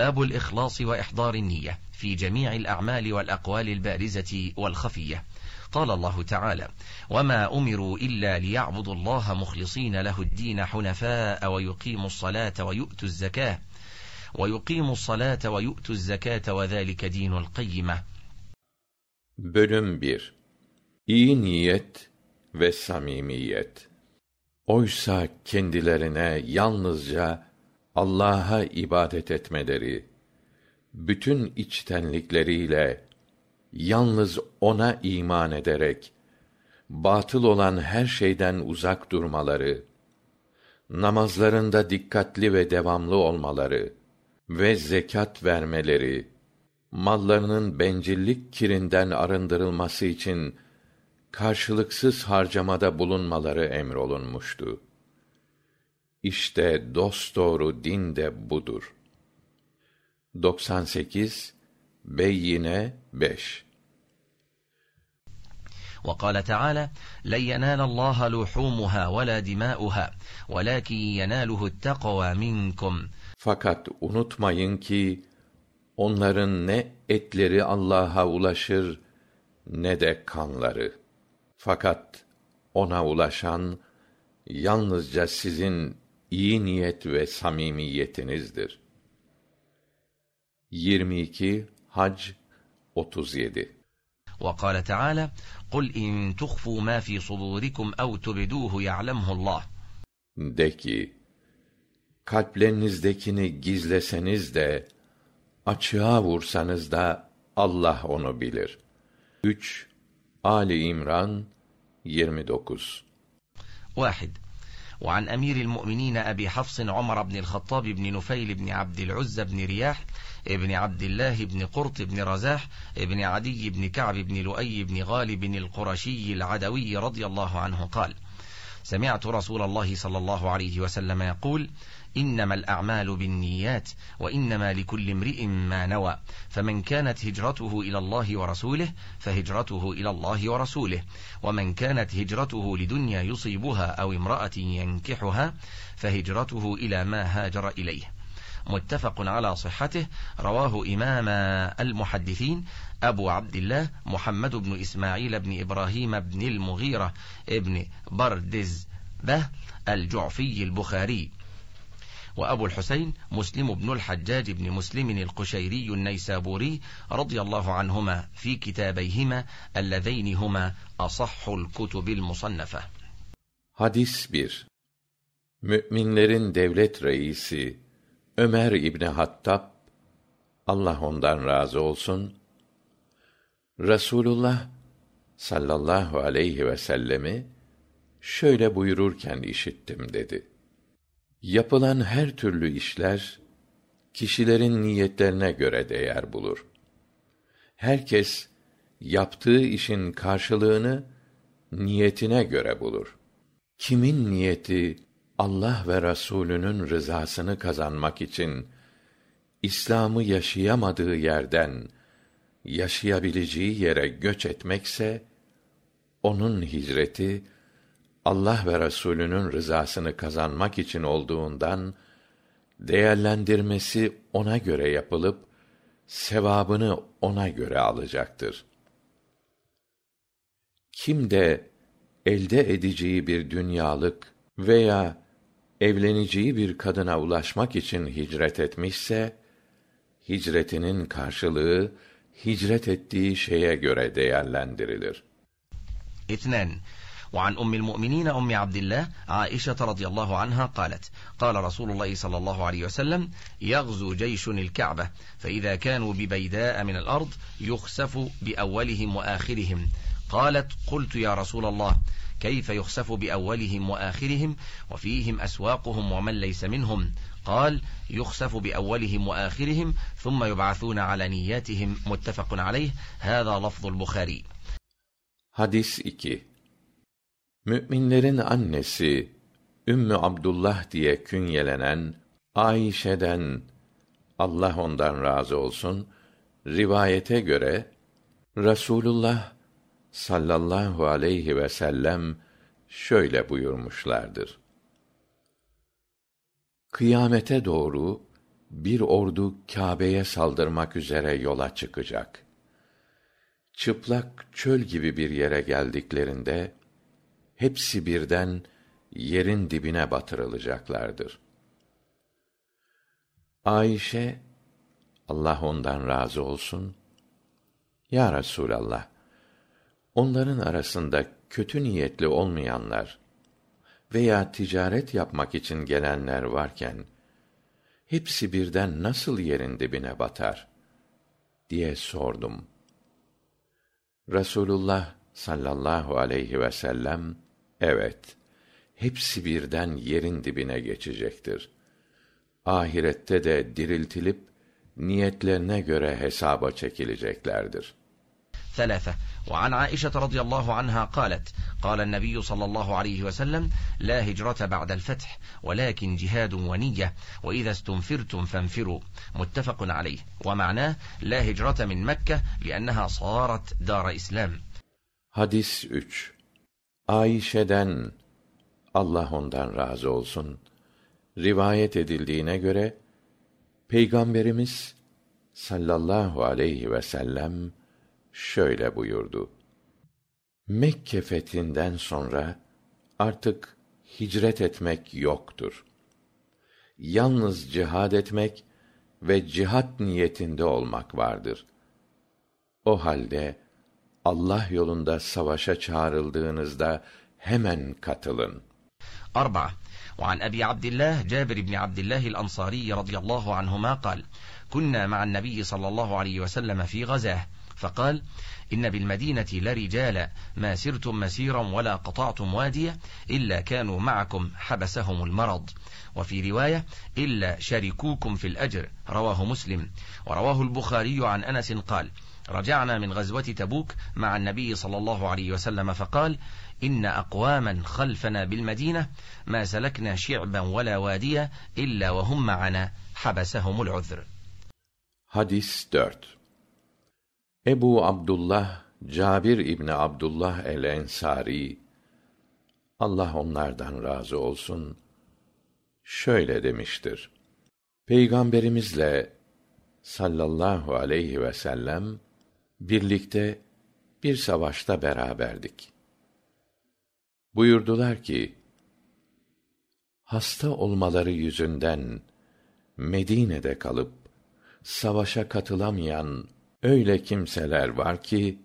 باب الإخلاص وإحضار النية في جميع الأعمال والأقوال البارزة والخفية قال الله تعالى وما أمروا إلا ليعبدوا الله مخلصين له الدين حنفاء ويقيموا الصلاة ويؤتوا الزكاة ويقيموا الصلاة ويؤتوا الزكاة وذلك دين القيمة Bölüm 1 İyi niyet ve samimiyet Oysa kendilerine yalnızca Allah'a ibadet etmeleri, bütün içtenlikleriyle yalnız ona iman ederek batıl olan her şeyden uzak durmaları, namazlarında dikkatli ve devamlı olmaları ve zekat vermeleri, mallarının bencillik kirinden arındırılması için karşılıksız harcamada bulunmaları emrolunmuştu. İşte dosdoğru din de budur. 98 Beyyine 5 وقال تعالى لن ينال الله لحومها ولا دماؤها ولكن يناله التقوى منكم Fakat unutmayın ki onların ne etleri Allah'a ulaşır ne de kanları. Fakat ona ulaşan yalnızca sizin iyi niyet ve samimiyetinizdir. 22 Hac 37 وقال تعالى قل إن تخفوا ما في صدوركم أو تبدوه يعلمه الله De ki, kalplerinizdekini gizleseniz de, açığa vursanız da Allah onu bilir. 3 Ali İmran 29 واحد وعن أمير المؤمنين أبي حفص عمر بن الخطاب بن نفيل بن عبد العزة بن رياح بن عبد الله بن قرط بن رزاح بن عدي بن كعب بن لؤي بن غالب القرشي العدوي رضي الله عنه قال سمعت رسول الله صلى الله عليه وسلم يقول إنما الأعمال بالنيات وإنما لكل امرئ ما نوى فمن كانت هجرته إلى الله ورسوله فهجرته إلى الله ورسوله ومن كانت هجرته لدنيا يصيبها أو امرأة ينكحها فهجرته إلى ما هاجر إليه متفق على صحته رواه إمام المحدثين أبو عبد الله محمد بن إسماعيل بن إبراهيم بن المغيرة ابن بردز به الجعفي البخاري وأبو الحسين مسلم بن الحجاج بن مسلم القشيري النيسابوري رضي الله عنهما في كتابيهما الذين هما أصح الكتب المصنفة Hadis 1 Müminlerin devlet reisi Ömer İbni Hattab Allah ondan razı olsun Rasulullah sallallahu aleyhi ve sellemi şöyle buyururken işittim dedi. Yapılan her türlü işler kişilerin niyetlerine göre değer bulur. Herkes yaptığı işin karşılığını niyetine göre bulur. Kimin niyeti Allah ve Rasulünün rızasını kazanmak için İslam'ı yaşayamadığı yerden yaşayabileceği yere göç etmekse onun hicreti Allah ve Rasulünün rızasını kazanmak için olduğundan değerlendirmesi ona göre yapılıp sevabını ona göre alacaktır. Kim de elde edeceği bir dünyalık veya evleneceği bir kadına ulaşmak için hicret etmişse hicretinin karşılığı hicret ettiği şeye göre değerlendirilir. اثنان وعن أم المؤمنين أم عبد الله عائشة رضي الله عنها قالت قال رسول الله صلى الله عليه وسلم يغزو جيش الكعبة فإذا كانوا ببيداء من الأرض يخسف بأولهم وآخرهم قالت قلت يا رسول الله كيف يخسف بأولهم وآخرهم وفيهم أسواقهم ومن ليس منهم قال يخسف بأولهم وآخرهم ثم يبعثون على نياتهم متفق عليه هذا لفظ البخاري Hadis 2 Müminlerin annesi Ümmü Abdullah diye künyelenen Ayşe'den Allah ondan razı olsun rivayete göre Rasulullah sallallahu aleyhi ve sellem şöyle buyurmuşlardır. Kıyamete doğru bir ordu kâbe'ye saldırmak üzere yola çıkacak. Çıplak çöl gibi bir yere geldiklerinde hepsi birden yerin dibine batırılacaklardır. Ayşe allah ondan razı olsun. Ya rasulallah onların arasında kötü niyetli olmayanlar veya ticaret yapmak için gelenler varken hepsi birden nasıl yerin dibine batar? diye sordum. Rasulullah sallallahu aleyhi vsellem evet hepsi birden yerin dibine geçecektir. Ahirette de diriltilip niyetlerine göre hesaba çekileceklerdir. وعن عائشة رضي الله عنها قالت قال النبي صلى الله عليه وسلم لا هجرة بعد الفتح ولكن جهاد ونية وإذا استنفرتم فانفروا متفق عليه ومعناه لا هجرة من مكة لأنها صارت دار إسلام hadis 3 ayşe'den allah ondan razı olsun rivayet edildiğine göre peygamberimiz sallallahu aleyhi vsellem şöyle buyurdu mekke fethinden sonra artık hicret etmek yoktur yalnız cihad etmek ve cihat niyetinde olmak vardır o halde allah yolunda savaşa çağrıldığınızda hemen katılın أربعة وعن أبي عبد الله جابر بن عبد الله الأنصاري رضي الله عنهما قال كنا مع النبي صلى الله عليه وسلم في غزاه فقال إن بالمدينة لرجال ما سرتم مسيرا ولا قطعتم واديا إلا كانوا معكم حبسهم المرض وفي رواية إلا شاركوكم في الأجر رواه مسلم ورواه البخاري عن أنس قال رجعنا من غزوة تبوك مع النبي صلى الله عليه وسلم فقال إن أقواما خلفنا بالمدينة ما سلكنا شعبا ولا واديا إلا وهم معنا حبسهم العذر حديث 4 ebu abdullah cabir ibni abdullah el ensari allah onlardan razı olsun. Şöyle demiştir. Peygamberimizle sallallahu aleyhi vsellem birlikte bir savaşta beraberdik. Buyurdular ki hasta olmaları yüzünden medine'de kalıp savaşa katılamayan öyle kimseler var ki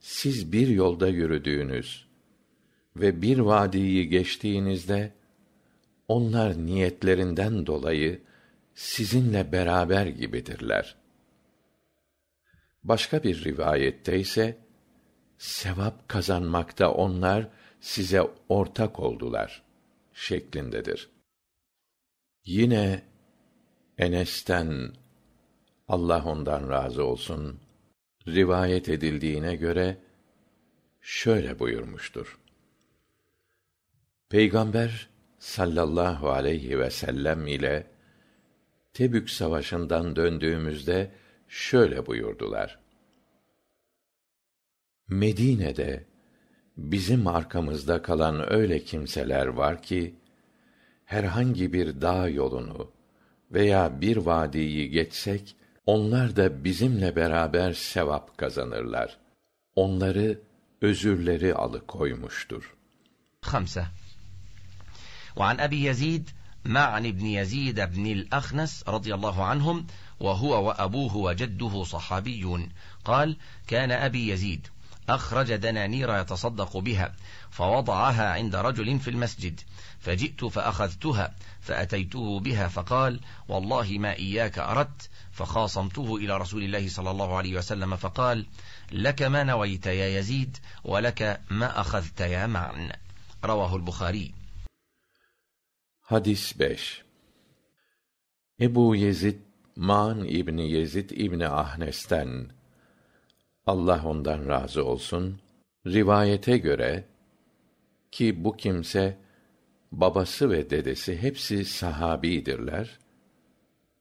siz bir yolda yürüdüğünüz ve bir vadiyi geçtiğinizde onlar niyetlerinden dolayı sizinle beraber gibidirler. Başka bir rivayette ise sevap kazanmakta onlar size ortak oldular şeklindedir. Yine enes'ten allah ondan razı olsun rivayet edildiğine göre şöyle buyurmuştur. Peygamber sallallahu aleyhi vsellem ile tebük savaşından döndüğümüzde şöyle buyurdular. Medine'de bizim arkamızda kalan öyle kimseler var ki herhangi bir dağ yolunu veya bir vadiyi geçsek onlar da bizimle beraber sevap kazanırlar onları özürleri alıkoymuştur خمسة وعن أبي يزيد معن بن يزيد بن الأخنس رضي الله عنهم وهو وأبوه وجده صحابيون قال كان أبي يزيد أخرج دنانير يتصدق بها فوضعها عند رجل في المسجد فجئت فأخذتها فأتيته بها فقال والله ما إياك أردت فخاصمته إلى رسول الله صلى الله عليه وسلم فقال لك ما نويت يا يزيد ولك ما أخذت يا معن رواه البخاري Hadis باش Ebu Yezid, Man ابن Yezid ابن أهنستان allah ondan razı olsun. Rivayete göre ki bu kimse babası ve dedesi hepsi sahabidirler.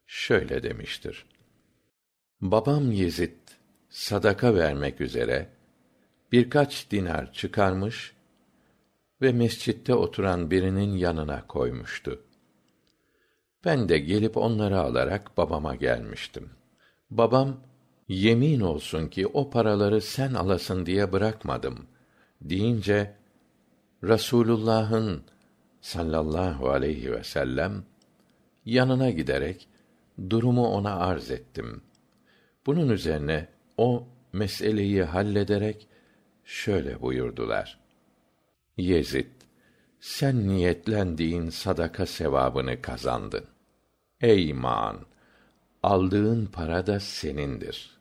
Şöyle demiştir. Babam yezid sadaka vermek üzere birkaç dinar çıkarmış ve mescitte oturan birinin yanına koymuştu. Ben de gelip onları alarak babama gelmiştim. Babam, yemin olsun ki o paraları sen alasın diye bırakmadım deyince, Rasulullah'ın sallallahu aleyhi ve sellem yanına giderek durumu ona arz ettim. Bunun üzerine o meseleyi hallederek şöyle buyurdular. Yezid, sen niyetlendiğin sadaka sevabını kazandın. Ey iman! Aldığın para da senindir.''